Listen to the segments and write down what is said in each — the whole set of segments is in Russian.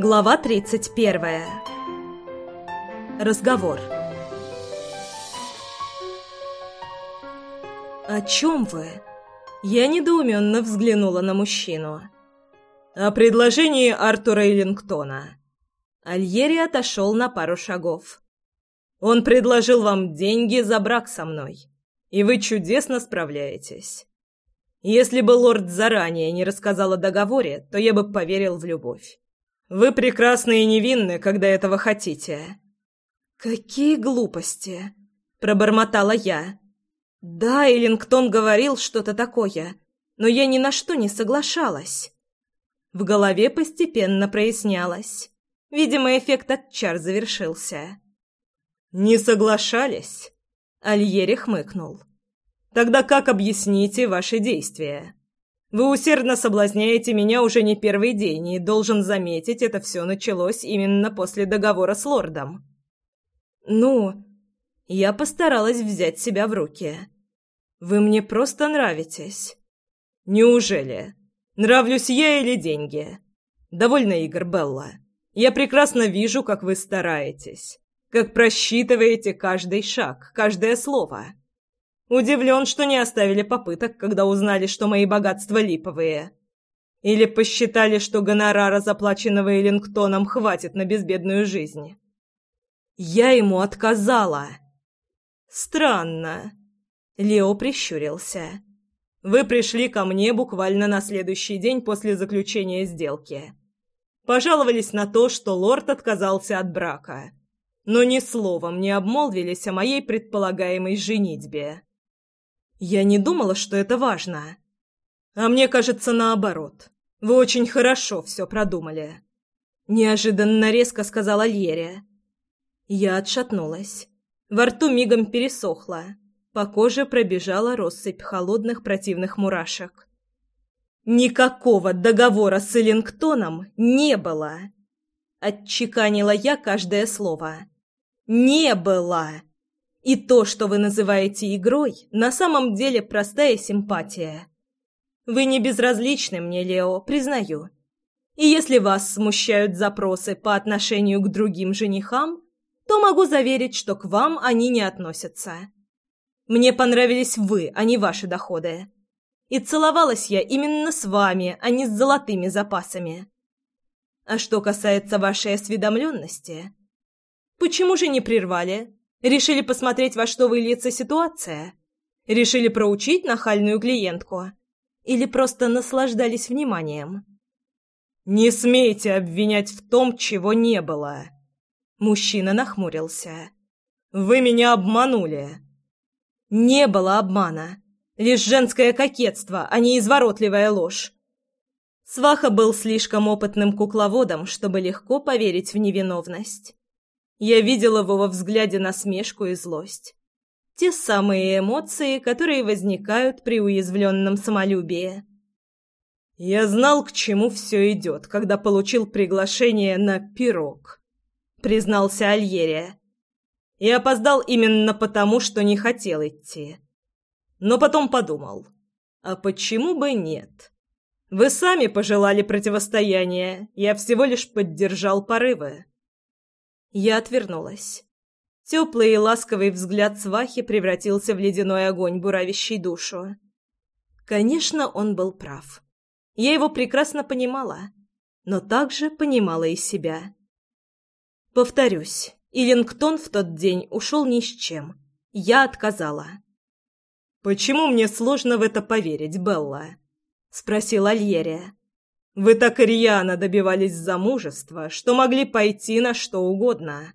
Глава 31. Разговор. «О чем вы?» Я недоуменно взглянула на мужчину. «О предложении Артура Эллингтона». Альери отошел на пару шагов. «Он предложил вам деньги за брак со мной, и вы чудесно справляетесь. Если бы лорд заранее не рассказал о договоре, то я бы поверил в любовь. Вы прекрасны и невинны, когда этого хотите». «Какие глупости!» — пробормотала я. «Да, Элингтон говорил что-то такое, но я ни на что не соглашалась». В голове постепенно прояснялось. Видимо, эффект от чар завершился. «Не соглашались?» — Альери хмыкнул. «Тогда как объясните ваши действия?» Вы усердно соблазняете меня уже не первый день, и, должен заметить, это все началось именно после договора с лордом». «Ну...» Я постаралась взять себя в руки. «Вы мне просто нравитесь». «Неужели? Нравлюсь я или деньги?» «Довольно, Игорь Белла. Я прекрасно вижу, как вы стараетесь, как просчитываете каждый шаг, каждое слово». Удивлен, что не оставили попыток, когда узнали, что мои богатства липовые. Или посчитали, что гонорара, заплаченного Эллингтоном, хватит на безбедную жизнь. Я ему отказала. Странно. Лео прищурился. Вы пришли ко мне буквально на следующий день после заключения сделки. Пожаловались на то, что лорд отказался от брака. Но ни словом не обмолвились о моей предполагаемой женитьбе. Я не думала, что это важно. А мне кажется, наоборот. Вы очень хорошо все продумали. Неожиданно резко сказала Лерия. Я отшатнулась. Во рту мигом пересохло. По коже пробежала россыпь холодных противных мурашек. «Никакого договора с Эллингтоном не было!» Отчеканила я каждое слово. «Не было!» И то, что вы называете игрой, на самом деле простая симпатия. Вы не безразличны мне, Лео, признаю. И если вас смущают запросы по отношению к другим женихам, то могу заверить, что к вам они не относятся. Мне понравились вы, а не ваши доходы. И целовалась я именно с вами, а не с золотыми запасами. А что касается вашей осведомленности, почему же не прервали? Решили посмотреть, во что выльется ситуация? Решили проучить нахальную клиентку? Или просто наслаждались вниманием? «Не смейте обвинять в том, чего не было!» Мужчина нахмурился. «Вы меня обманули!» «Не было обмана!» лишь женское кокетство, а не изворотливая ложь. Сваха был слишком опытным кукловодом, чтобы легко поверить в невиновность. Я видела в его взгляде насмешку и злость. Те самые эмоции, которые возникают при уязвленном самолюбии. Я знал, к чему все идет, когда получил приглашение на пирог, признался Альерия. И опоздал именно потому, что не хотел идти. Но потом подумал, а почему бы нет? Вы сами пожелали противостояния, я всего лишь поддержал порывы. Я отвернулась. Теплый и ласковый взгляд свахи превратился в ледяной огонь, буравящий душу. Конечно, он был прав. Я его прекрасно понимала, но также понимала и себя. Повторюсь, Иллингтон в тот день ушел ни с чем. Я отказала. «Почему мне сложно в это поверить, Белла?» — спросила Альерия. Вы так рьяно добивались замужества, что могли пойти на что угодно.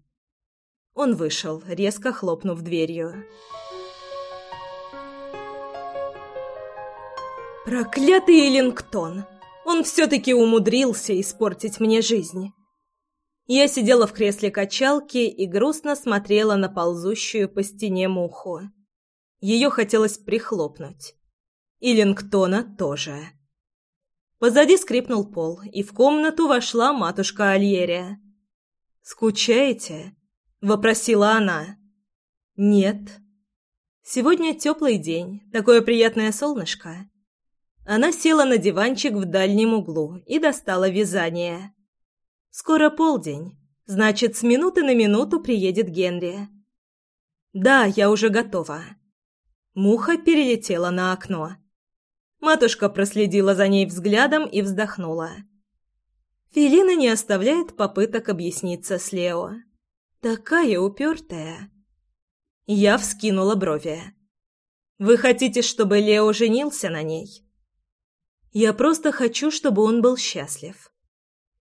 Он вышел, резко хлопнув дверью. Проклятый Эллингтон! Он все-таки умудрился испортить мне жизнь. Я сидела в кресле качалки и грустно смотрела на ползущую по стене муху. Ее хотелось прихлопнуть. И Лингтона тоже. Позади скрипнул пол, и в комнату вошла матушка Альерия. «Скучаете?» — вопросила она. «Нет. Сегодня теплый день, такое приятное солнышко». Она села на диванчик в дальнем углу и достала вязание. «Скоро полдень. Значит, с минуты на минуту приедет Генри». «Да, я уже готова». Муха перелетела на окно. Матушка проследила за ней взглядом и вздохнула. Фелина не оставляет попыток объясниться с Лео. Такая упертая. Я вскинула брови. «Вы хотите, чтобы Лео женился на ней?» «Я просто хочу, чтобы он был счастлив».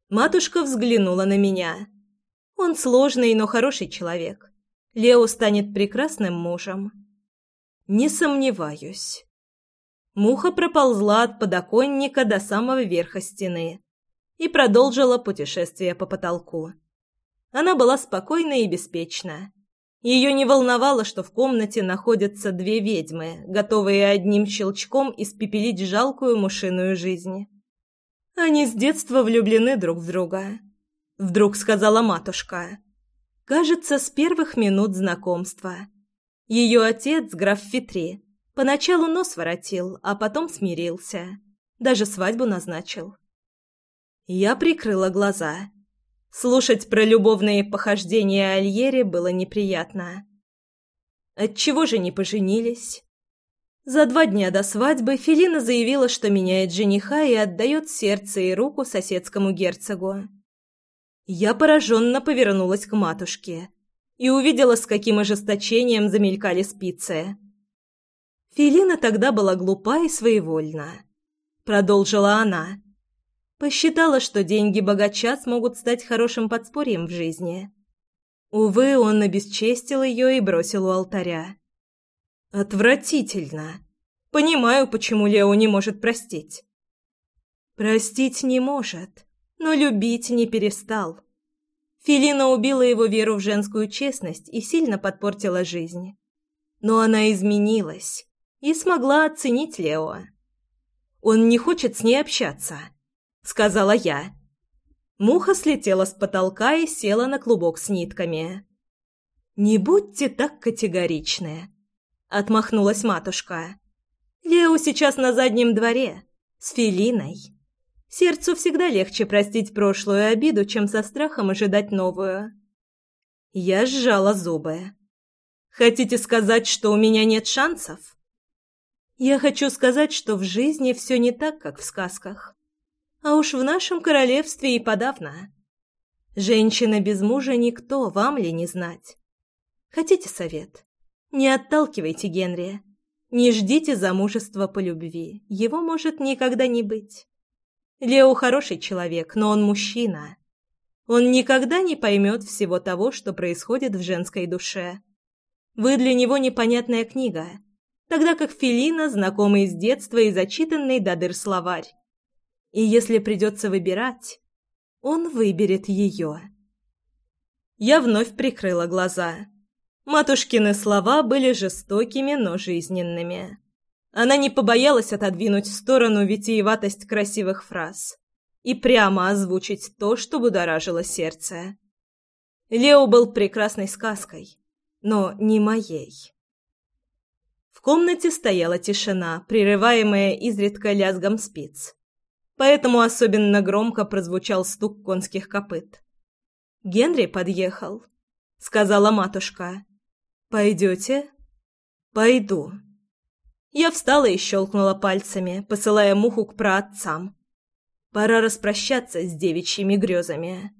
Матушка взглянула на меня. «Он сложный, но хороший человек. Лео станет прекрасным мужем». «Не сомневаюсь» муха проползла от подоконника до самого верха стены и продолжила путешествие по потолку. Она была спокойна и беспечна. Ее не волновало, что в комнате находятся две ведьмы, готовые одним щелчком испепелить жалкую мушиную жизнь. «Они с детства влюблены друг в друга», — вдруг сказала матушка. «Кажется, с первых минут знакомства. Ее отец — граф Фитри, Поначалу нос воротил, а потом смирился. Даже свадьбу назначил. Я прикрыла глаза. Слушать про любовные похождения Альери было неприятно. Отчего же не поженились? За два дня до свадьбы Филина заявила, что меняет жениха и отдает сердце и руку соседскому герцогу. Я пораженно повернулась к матушке и увидела, с каким ожесточением замелькали спицы. Филина тогда была глупа и своевольна. Продолжила она. Посчитала, что деньги богача смогут стать хорошим подспорьем в жизни. Увы, он обесчестил ее и бросил у алтаря. «Отвратительно. Понимаю, почему Лео не может простить». «Простить не может, но любить не перестал». Филина убила его веру в женскую честность и сильно подпортила жизнь. Но она изменилась и смогла оценить Лео. «Он не хочет с ней общаться», — сказала я. Муха слетела с потолка и села на клубок с нитками. «Не будьте так категоричны», — отмахнулась матушка. «Лео сейчас на заднем дворе, с Филиной. Сердцу всегда легче простить прошлую обиду, чем со страхом ожидать новую». Я сжала зубы. «Хотите сказать, что у меня нет шансов?» Я хочу сказать, что в жизни все не так, как в сказках. А уж в нашем королевстве и подавно. Женщина без мужа никто, вам ли не знать. Хотите совет? Не отталкивайте Генрия. Не ждите замужества по любви. Его может никогда не быть. Лео хороший человек, но он мужчина. Он никогда не поймет всего того, что происходит в женской душе. Вы для него непонятная книга — тогда как Фелина – знакомый с детства и зачитанный до словарь. И если придется выбирать, он выберет ее. Я вновь прикрыла глаза. Матушкины слова были жестокими, но жизненными. Она не побоялась отодвинуть в сторону витиеватость красивых фраз и прямо озвучить то, что будоражило сердце. Лео был прекрасной сказкой, но не моей комнате стояла тишина, прерываемая изредка лязгом спиц. Поэтому особенно громко прозвучал стук конских копыт. «Генри подъехал», — сказала матушка. «Пойдете?» «Пойду». Я встала и щелкнула пальцами, посылая муху к праотцам. «Пора распрощаться с девичьими грезами».